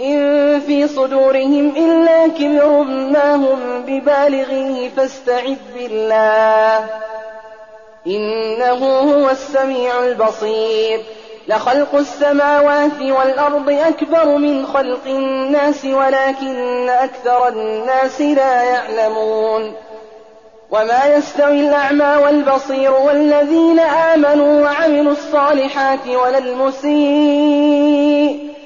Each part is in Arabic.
إن في صدورهم إلا كبر ما هم ببالغيه فاستعذ بالله. إنه هو السميع البصير. لخلق السماوات والأرض أكبر من خلق الناس ولكن أكثر الناس لا يعلمون. وما يستوي الأعمى والبصير والذين آمنوا وعملوا الصالحات ولا المسيء.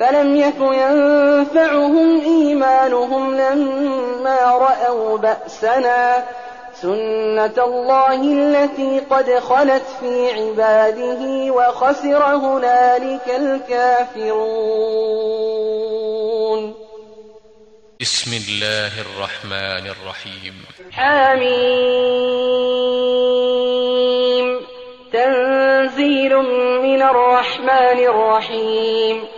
فلم يك ينفعهم إيمانهم لما رأوا بأسنا سنة الله التي قد خلت في عباده وخسر هنالك الكافرون. بسم الله الرحمن الرحيم. حميم تنزيل من الرحمن الرحيم.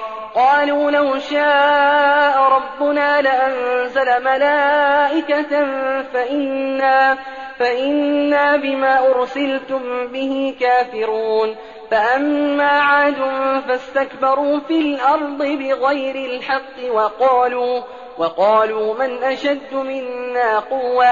قالوا لو شاء ربنا لأنزل ملائكة فإنا, فإنا بما أرسلتم به كافرون. فأما عاد فاستكبروا في الأرض بغير الحق وقالوا وقالوا من أشد منا قوة.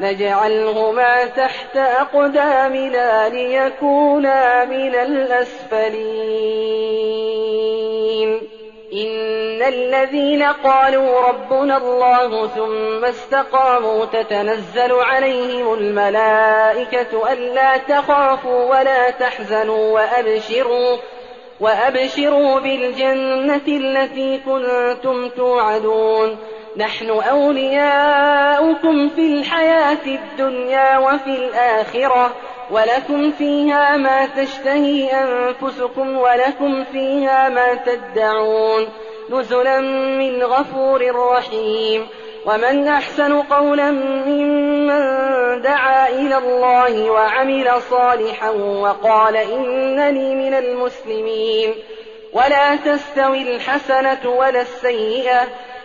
نجعلهما تحت أقدامنا ليكونا من الأسفلين. إن الذين قالوا ربنا الله ثم استقاموا تتنزل عليهم الملائكة ألا تخافوا ولا تحزنوا وأبشروا وأبشروا بالجنة التي كنتم توعدون. نحن أولياؤكم في الحياة الدنيا وفي الآخرة ولكم فيها ما تشتهي أنفسكم ولكم فيها ما تدعون. نزلا من غفور رحيم. ومن أحسن قولا ممن دعا إلى الله وعمل صالحا وقال إنني من المسلمين. ولا تستوي الحسنة ولا السيئة.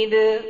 حميد